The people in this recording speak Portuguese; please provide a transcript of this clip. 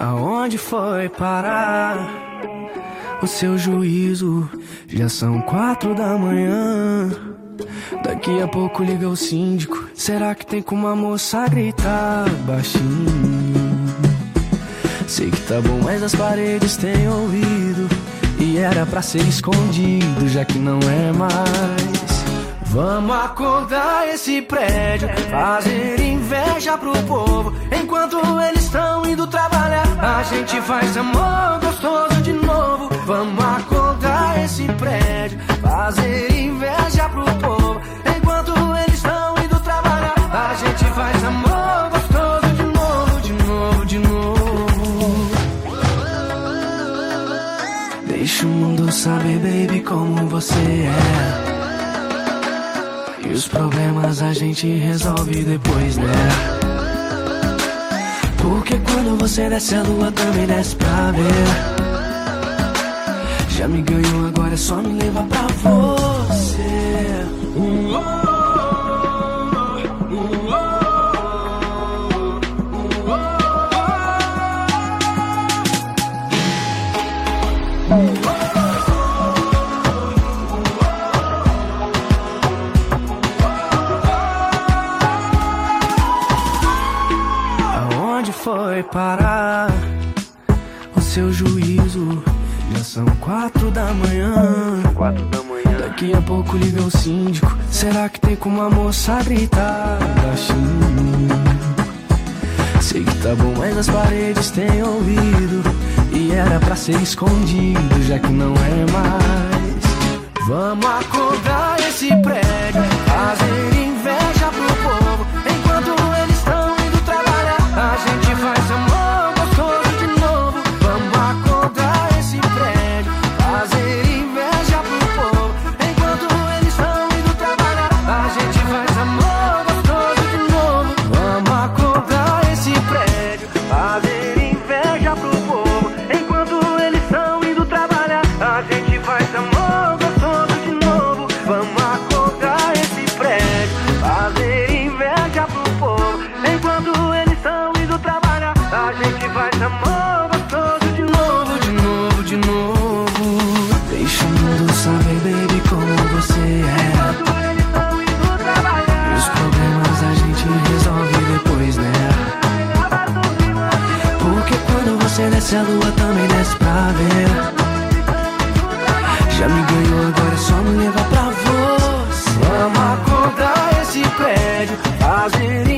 Aonde foi parar o seu juízo? Já são quatro da manhã. Daqui a pouco liga o síndico. Será que tem como a moça gritar baixinho? Sei que tá bom, mas as paredes têm ouvido. E era pra ser escondido, já que não é mais. Vamos acordar esse prédio, fazer inveja pro povo. Enquanto eles estão indo gente faz amor gostoso de novo. Vamos acordar esse prédio, fazer inveja pro povo. Enquanto eles estão indo trabalhar, a gente faz amor gostoso de novo, de novo, de novo. Deixa o mundo saber, baby, como você é. E os problemas a gente resolve depois, né? Porque quando você desce a lua também desce pra ver. Já me ganhou, agora é só me levar pra você. Aonde foi parar o seu juízo? Já são quatro da manhã. Quatro da manhã. Daqui a pouco liga o síndico. Será que tem como a moça gritar baixinho? Sei que tá bom, mas as paredes têm ouvido. E era pra ser escondido, já que não é mais. Vamos acordar esse prédio, amor gostoso de novo, de novo, de novo. deixando o mundo saber, baby, como você é. E os problemas a gente resolve depois, né? Porque quando você desce, a lua também desce pra ver. Já me ganhou, agora é só me levar pra você. Vamos acordar esse prédio, fazer